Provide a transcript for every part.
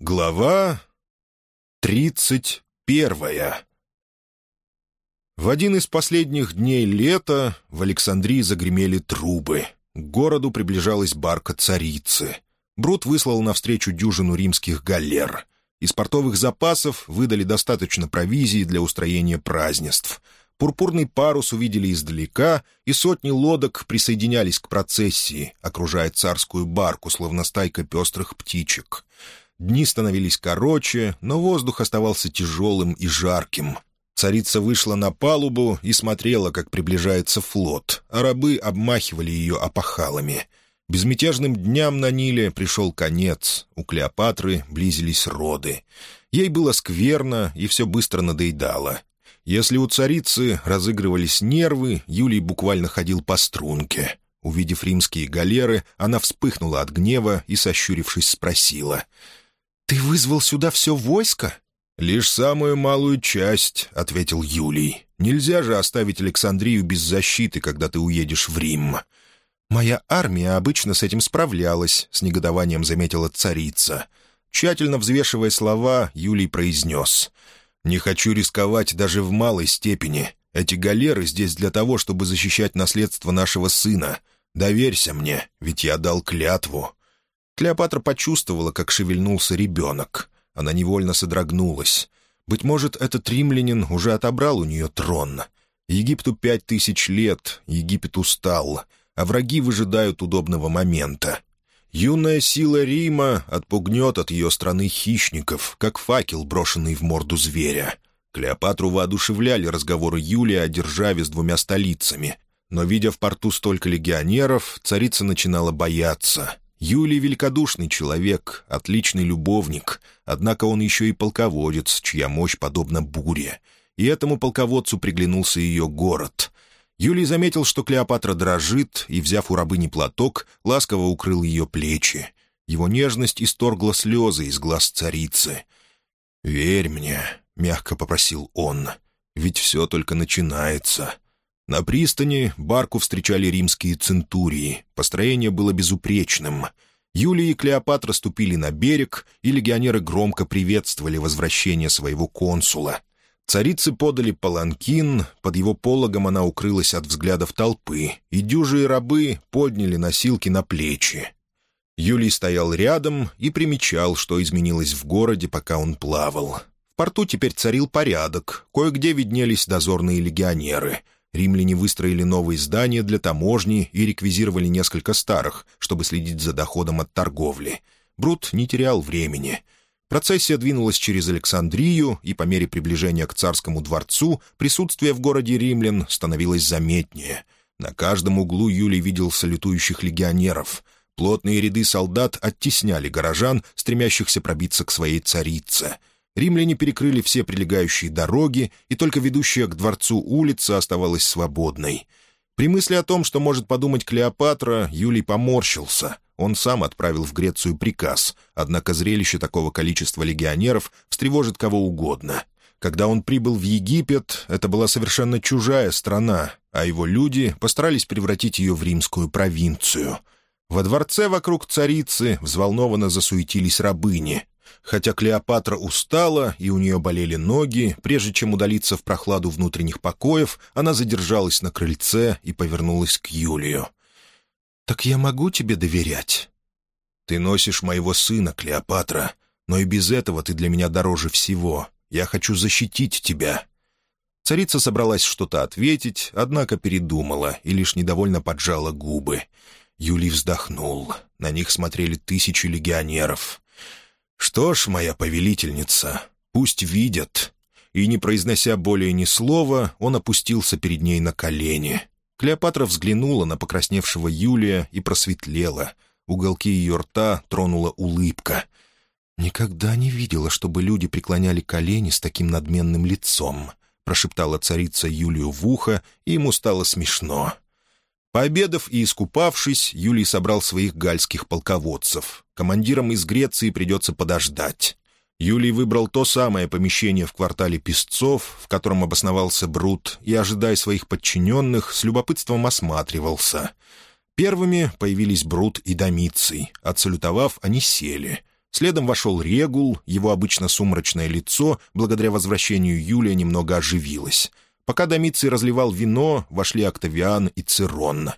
Глава тридцать первая В один из последних дней лета в Александрии загремели трубы. К городу приближалась барка царицы. Брут выслал навстречу дюжину римских галер. Из портовых запасов выдали достаточно провизии для устроения празднеств. Пурпурный парус увидели издалека, и сотни лодок присоединялись к процессии, окружая царскую барку, словно стайка пестрых птичек — Дни становились короче, но воздух оставался тяжелым и жарким. Царица вышла на палубу и смотрела, как приближается флот, а рабы обмахивали ее опахалами. Безмятежным дням на Ниле пришел конец, у Клеопатры близились роды. Ей было скверно, и все быстро надоедало. Если у царицы разыгрывались нервы, Юлий буквально ходил по струнке. Увидев римские галеры, она вспыхнула от гнева и, сощурившись, спросила — «Ты вызвал сюда все войско?» «Лишь самую малую часть», — ответил Юлий. «Нельзя же оставить Александрию без защиты, когда ты уедешь в Рим». «Моя армия обычно с этим справлялась», — с негодованием заметила царица. Тщательно взвешивая слова, Юлий произнес. «Не хочу рисковать даже в малой степени. Эти галеры здесь для того, чтобы защищать наследство нашего сына. Доверься мне, ведь я дал клятву». Клеопатра почувствовала, как шевельнулся ребенок. Она невольно содрогнулась. Быть может, этот римлянин уже отобрал у нее трон. Египту пять тысяч лет, Египет устал, а враги выжидают удобного момента. Юная сила Рима отпугнет от ее страны хищников, как факел, брошенный в морду зверя. Клеопатру воодушевляли разговоры Юлия о державе с двумя столицами. Но, видя в порту столько легионеров, царица начинала бояться — Юлий великодушный человек, отличный любовник, однако он еще и полководец, чья мощь подобна буре. И этому полководцу приглянулся ее город. Юлий заметил, что Клеопатра дрожит, и, взяв у рабыни платок, ласково укрыл ее плечи. Его нежность исторгла слезы из глаз царицы. «Верь мне», — мягко попросил он, — «ведь все только начинается». На пристани барку встречали римские центурии. Построение было безупречным. Юлия и Клеопатра ступили на берег, и легионеры громко приветствовали возвращение своего консула. Царицы подали паланкин, под его пологом она укрылась от взглядов толпы, и дюжие рабы подняли носилки на плечи. Юлий стоял рядом и примечал, что изменилось в городе, пока он плавал. В порту теперь царил порядок, кое-где виднелись дозорные легионеры — Римляне выстроили новые здания для таможни и реквизировали несколько старых, чтобы следить за доходом от торговли. Брут не терял времени. Процессия двинулась через Александрию, и по мере приближения к царскому дворцу присутствие в городе римлян становилось заметнее. На каждом углу Юлий видел салютующих легионеров. Плотные ряды солдат оттесняли горожан, стремящихся пробиться к своей царице — Римляне перекрыли все прилегающие дороги, и только ведущая к дворцу улица оставалась свободной. При мысли о том, что может подумать Клеопатра, Юлий поморщился. Он сам отправил в Грецию приказ, однако зрелище такого количества легионеров встревожит кого угодно. Когда он прибыл в Египет, это была совершенно чужая страна, а его люди постарались превратить ее в римскую провинцию. Во дворце вокруг царицы взволнованно засуетились рабыни, Хотя Клеопатра устала и у нее болели ноги, прежде чем удалиться в прохладу внутренних покоев, она задержалась на крыльце и повернулась к Юлию. «Так я могу тебе доверять?» «Ты носишь моего сына, Клеопатра, но и без этого ты для меня дороже всего. Я хочу защитить тебя». Царица собралась что-то ответить, однако передумала и лишь недовольно поджала губы. Юлий вздохнул. На них смотрели тысячи легионеров. «Что ж, моя повелительница, пусть видят». И, не произнося более ни слова, он опустился перед ней на колени. Клеопатра взглянула на покрасневшего Юлия и просветлела. Уголки ее рта тронула улыбка. «Никогда не видела, чтобы люди преклоняли колени с таким надменным лицом», прошептала царица Юлию в ухо, и ему стало смешно. Пообедав и искупавшись, Юлий собрал своих гальских полководцев. Командирам из Греции придется подождать. Юлий выбрал то самое помещение в квартале Песцов, в котором обосновался Брут, и, ожидая своих подчиненных, с любопытством осматривался. Первыми появились Брут и Домиций. Отсалютовав, они сели. Следом вошел Регул, его обычно сумрачное лицо, благодаря возвращению Юлия, немного оживилось. Пока Домиций разливал вино, вошли Октавиан и Цирон.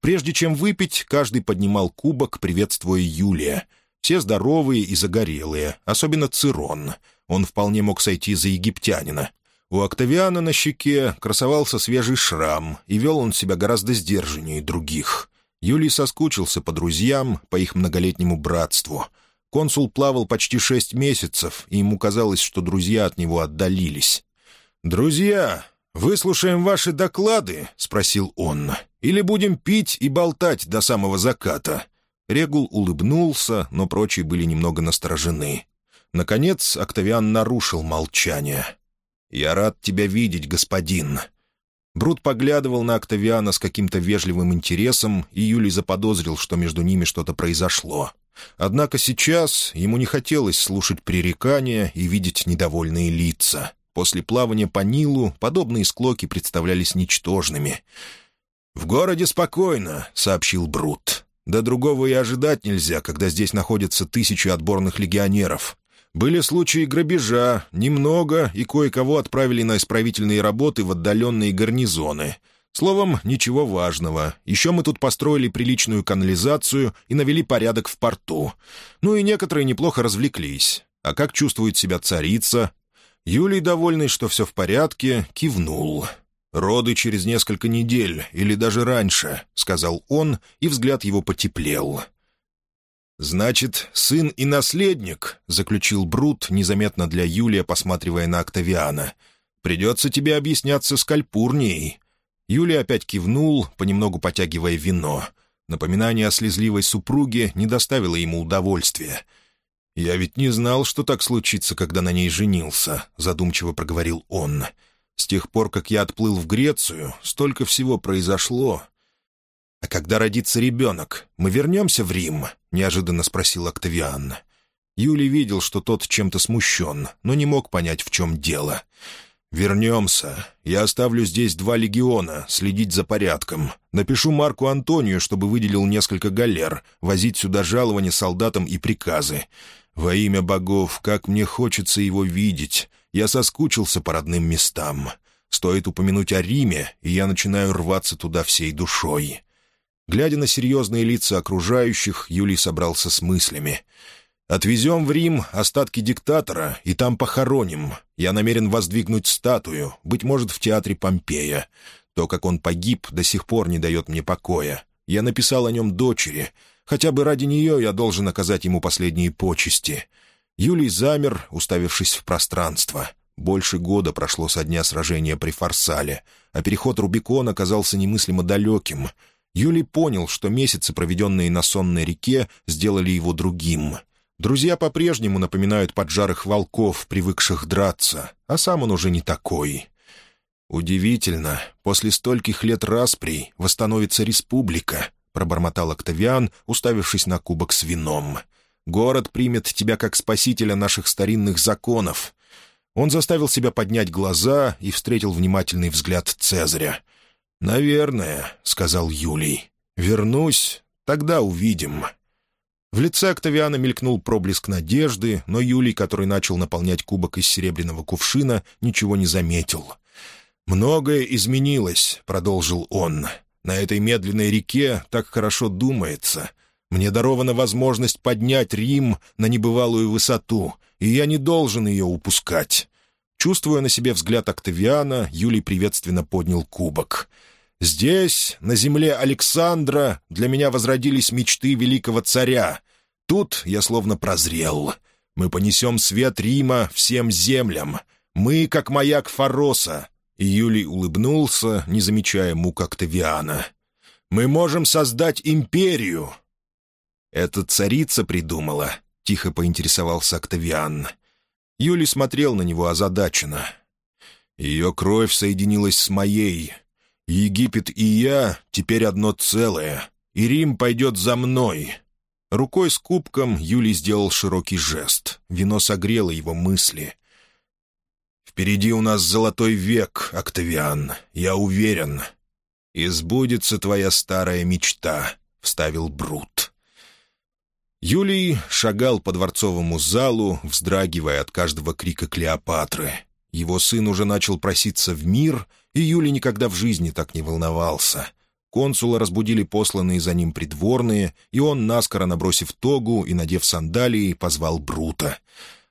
Прежде чем выпить, каждый поднимал кубок, приветствуя Юлия. Все здоровые и загорелые, особенно Цирон. Он вполне мог сойти за египтянина. У Октавиана на щеке красовался свежий шрам, и вел он себя гораздо сдержаннее других. Юлий соскучился по друзьям, по их многолетнему братству — Консул плавал почти шесть месяцев, и ему казалось, что друзья от него отдалились. «Друзья, выслушаем ваши доклады?» — спросил он. «Или будем пить и болтать до самого заката?» Регул улыбнулся, но прочие были немного насторожены. Наконец Октавиан нарушил молчание. «Я рад тебя видеть, господин». Брут поглядывал на Октавиана с каким-то вежливым интересом, и Юлий заподозрил, что между ними что-то произошло. Однако сейчас ему не хотелось слушать пререкания и видеть недовольные лица. После плавания по Нилу подобные склоки представлялись ничтожными. «В городе спокойно», — сообщил Брут. «Да другого и ожидать нельзя, когда здесь находятся тысячи отборных легионеров. Были случаи грабежа, немного, и кое-кого отправили на исправительные работы в отдаленные гарнизоны. Словом, ничего важного. Еще мы тут построили приличную канализацию и навели порядок в порту. Ну и некоторые неплохо развлеклись. А как чувствует себя царица? Юлий, довольный, что все в порядке, кивнул. «Роды через несколько недель, или даже раньше», — сказал он, и взгляд его потеплел. «Значит, сын и наследник», — заключил Брут, незаметно для Юлия, посматривая на Октавиана. «Придется тебе объясняться с Кальпурнией. Юлия опять кивнул, понемногу потягивая вино. Напоминание о слезливой супруге не доставило ему удовольствия. «Я ведь не знал, что так случится, когда на ней женился», — задумчиво проговорил он. «С тех пор, как я отплыл в Грецию, столько всего произошло». «А когда родится ребенок, мы вернемся в Рим?» — неожиданно спросил Октавиан. Юлий видел, что тот чем-то смущен, но не мог понять, в чем дело. «Вернемся. Я оставлю здесь два легиона, следить за порядком. Напишу Марку Антонию, чтобы выделил несколько галер, возить сюда жалования солдатам и приказы. Во имя богов, как мне хочется его видеть. Я соскучился по родным местам. Стоит упомянуть о Риме, и я начинаю рваться туда всей душой». Глядя на серьезные лица окружающих, Юлий собрался с мыслями — Отвезем в Рим остатки диктатора и там похороним. Я намерен воздвигнуть статую, быть может, в театре Помпея. То, как он погиб, до сих пор не дает мне покоя. Я написал о нем дочери. Хотя бы ради нее я должен оказать ему последние почести». Юлий замер, уставившись в пространство. Больше года прошло со дня сражения при Фарсале, а переход Рубикон оказался немыслимо далеким. Юлий понял, что месяцы, проведенные на сонной реке, сделали его другим — Друзья по-прежнему напоминают поджарых волков, привыкших драться, а сам он уже не такой. «Удивительно, после стольких лет расприй восстановится республика», — пробормотал Октавиан, уставившись на кубок с вином. «Город примет тебя как спасителя наших старинных законов». Он заставил себя поднять глаза и встретил внимательный взгляд Цезаря. «Наверное», — сказал Юлий. «Вернусь, тогда увидим». В лице Октавиана мелькнул проблеск надежды, но Юлий, который начал наполнять кубок из серебряного кувшина, ничего не заметил. «Многое изменилось», — продолжил он. «На этой медленной реке так хорошо думается. Мне дарована возможность поднять Рим на небывалую высоту, и я не должен ее упускать». Чувствуя на себе взгляд Октавиана, Юлий приветственно поднял кубок — Здесь, на земле Александра, для меня возродились мечты великого царя. Тут я словно прозрел. Мы понесем свет Рима всем землям. Мы, как маяк Фароса». И Юлий улыбнулся, не замечая мук Октавиана. «Мы можем создать империю!» «Это царица придумала», — тихо поинтересовался Октавиан. Юлий смотрел на него озадаченно. «Ее кровь соединилась с моей. Египет и я теперь одно целое, и Рим пойдет за мной». Рукой с кубком Юлий сделал широкий жест. Вино согрело его мысли. «Впереди у нас золотой век, Октавиан, я уверен. И сбудется твоя старая мечта», — вставил Брут. Юлий шагал по дворцовому залу, вздрагивая от каждого крика Клеопатры. Его сын уже начал проситься в мир, и Юлий никогда в жизни так не волновался. Консула разбудили посланные за ним придворные, и он, наскоро набросив тогу и надев сандалии, позвал Брута.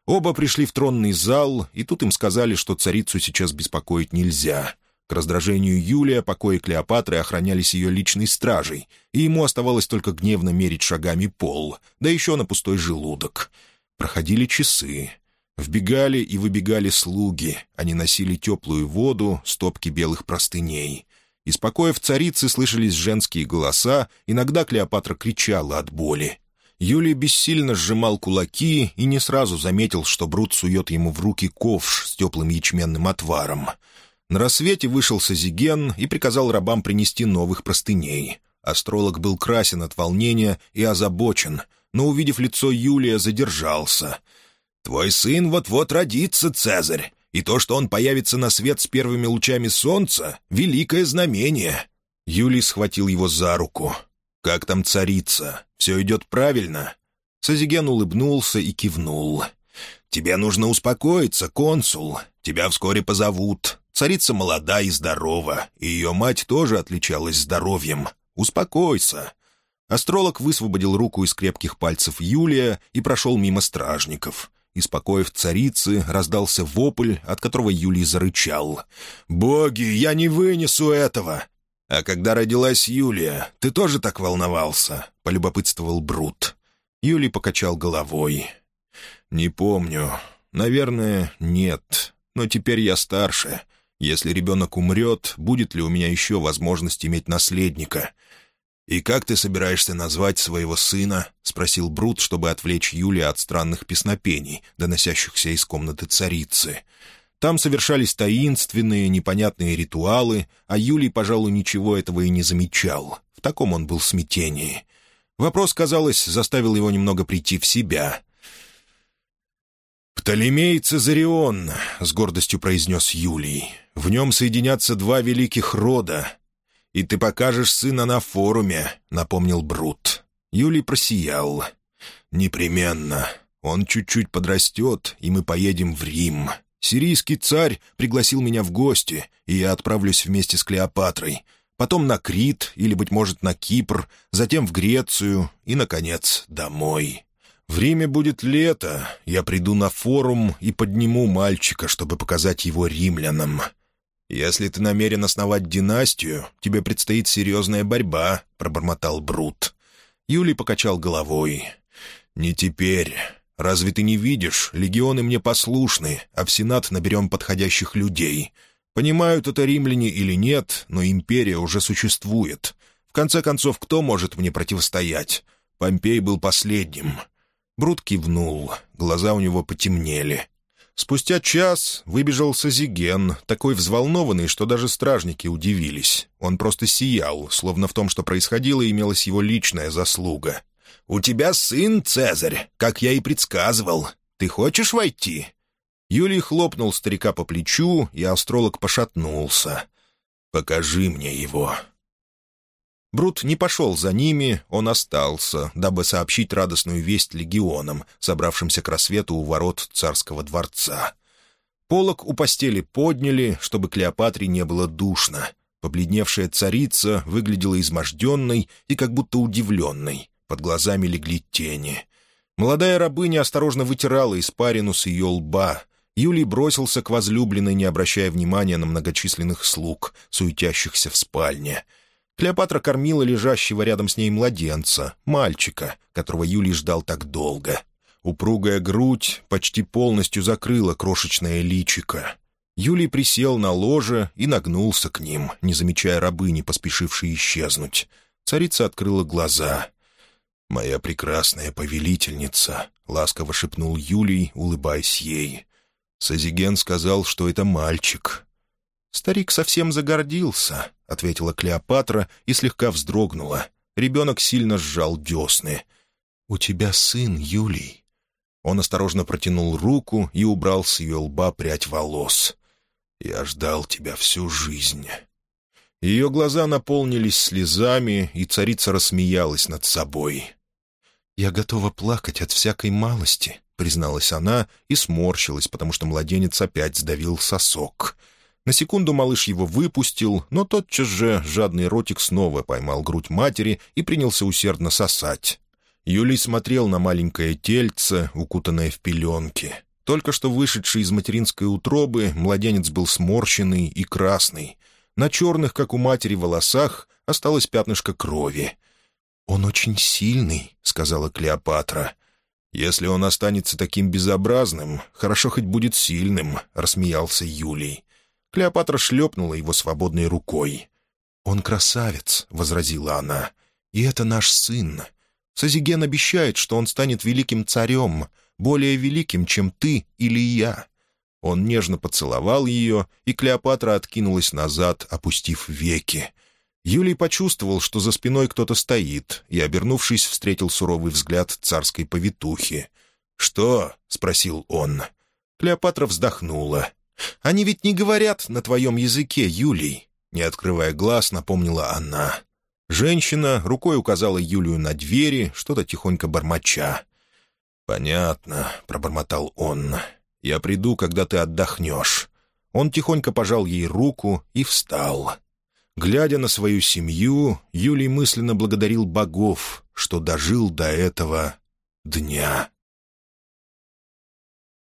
Оба пришли в тронный зал, и тут им сказали, что царицу сейчас беспокоить нельзя. К раздражению Юлия покои Клеопатры охранялись ее личной стражей, и ему оставалось только гневно мерить шагами пол, да еще на пустой желудок. Проходили часы. Вбегали и выбегали слуги. Они носили теплую воду, стопки белых простыней. Из покоев царицы слышались женские голоса, иногда Клеопатра кричала от боли. Юлий бессильно сжимал кулаки и не сразу заметил, что Брут сует ему в руки ковш с теплым ячменным отваром. На рассвете вышел Сазиген и приказал рабам принести новых простыней. Астролог был красен от волнения и озабочен, но, увидев лицо Юлия, задержался. «Твой сын вот-вот родится, Цезарь и то, что он появится на свет с первыми лучами солнца — великое знамение». Юлий схватил его за руку. «Как там царица? Все идет правильно?» Сазиген улыбнулся и кивнул. «Тебе нужно успокоиться, консул. Тебя вскоре позовут. Царица молода и здорова, и ее мать тоже отличалась здоровьем. Успокойся». Астролог высвободил руку из крепких пальцев Юлия и прошел мимо стражников. Из царицы раздался вопль, от которого Юлий зарычал. «Боги, я не вынесу этого!» «А когда родилась Юлия, ты тоже так волновался?» — полюбопытствовал Брут. Юлий покачал головой. «Не помню. Наверное, нет. Но теперь я старше. Если ребенок умрет, будет ли у меня еще возможность иметь наследника? «И как ты собираешься назвать своего сына?» — спросил Брут, чтобы отвлечь Юлия от странных песнопений, доносящихся из комнаты царицы. Там совершались таинственные, непонятные ритуалы, а Юлий, пожалуй, ничего этого и не замечал. В таком он был смятении. Вопрос, казалось, заставил его немного прийти в себя. «Птолемей Цезарион», — с гордостью произнес Юлий. «В нем соединятся два великих рода и ты покажешь сына на форуме», — напомнил Брут. Юлий просиял. «Непременно. Он чуть-чуть подрастет, и мы поедем в Рим. Сирийский царь пригласил меня в гости, и я отправлюсь вместе с Клеопатрой. Потом на Крит или, быть может, на Кипр, затем в Грецию и, наконец, домой». В Риме будет лето, я приду на форум и подниму мальчика, чтобы показать его римлянам. «Если ты намерен основать династию, тебе предстоит серьезная борьба», — пробормотал Брут. Юлий покачал головой. «Не теперь. Разве ты не видишь? Легионы мне послушны, а в Сенат наберем подходящих людей. Понимают это римляне или нет, но империя уже существует. В конце концов, кто может мне противостоять? Помпей был последним». Брут кивнул, глаза у него потемнели. Спустя час выбежал Сазиген, такой взволнованный, что даже стражники удивились. Он просто сиял, словно в том, что происходило, имелась его личная заслуга. «У тебя сын, Цезарь, как я и предсказывал. Ты хочешь войти?» Юлий хлопнул старика по плечу, и астролог пошатнулся. «Покажи мне его». Брут не пошел за ними, он остался, дабы сообщить радостную весть легионам, собравшимся к рассвету у ворот царского дворца. Полок у постели подняли, чтобы Клеопатре не было душно. Побледневшая царица выглядела изможденной и как будто удивленной. Под глазами легли тени. Молодая рабыня осторожно вытирала испарину с ее лба. Юлий бросился к возлюбленной, не обращая внимания на многочисленных слуг, суетящихся в спальне — Клеопатра кормила лежащего рядом с ней младенца, мальчика, которого Юлий ждал так долго. Упругая грудь почти полностью закрыла крошечное личико. Юлий присел на ложе и нагнулся к ним, не замечая рабыни, поспешившей исчезнуть. Царица открыла глаза. «Моя прекрасная повелительница», — ласково шепнул Юлий, улыбаясь ей. Сазиген сказал, что это мальчик. Старик совсем загордился. — ответила Клеопатра и слегка вздрогнула. Ребенок сильно сжал десны. «У тебя сын, Юлий». Он осторожно протянул руку и убрал с ее лба прядь волос. «Я ждал тебя всю жизнь». Ее глаза наполнились слезами, и царица рассмеялась над собой. «Я готова плакать от всякой малости», — призналась она и сморщилась, потому что младенец опять сдавил сосок. На секунду малыш его выпустил, но тотчас же жадный ротик снова поймал грудь матери и принялся усердно сосать. Юлий смотрел на маленькое тельце, укутанное в пеленки. Только что вышедший из материнской утробы, младенец был сморщенный и красный. На черных, как у матери, волосах осталось пятнышко крови. «Он очень сильный», — сказала Клеопатра. «Если он останется таким безобразным, хорошо хоть будет сильным», — рассмеялся Юлий. Клеопатра шлепнула его свободной рукой. «Он красавец», — возразила она, — «и это наш сын. Сазиген обещает, что он станет великим царем, более великим, чем ты или я». Он нежно поцеловал ее, и Клеопатра откинулась назад, опустив веки. Юлий почувствовал, что за спиной кто-то стоит, и, обернувшись, встретил суровый взгляд царской повитухи. «Что?» — спросил он. Клеопатра вздохнула. «Они ведь не говорят на твоем языке, Юлий», — не открывая глаз, напомнила она. Женщина рукой указала Юлию на двери, что-то тихонько бормоча. «Понятно», — пробормотал он. «Я приду, когда ты отдохнешь». Он тихонько пожал ей руку и встал. Глядя на свою семью, Юлий мысленно благодарил богов, что дожил до этого дня.